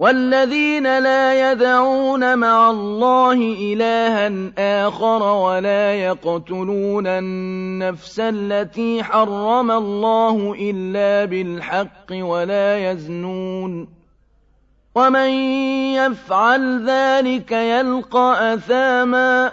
وَالَّذِينَ لَا يَدْعُونَ مَعَ اللَّهِ إِلَٰهًا آخَرَ وَلَا يَقْتُلُونَ النَّفْسَ الَّتِي حَرَّمَ اللَّهُ إِلَّا بِالْحَقِّ وَلَا يَزْنُونَ ۚ وَمَن يَفْعَلْ ذَٰلِكَ يَلْقَ أَثَامًا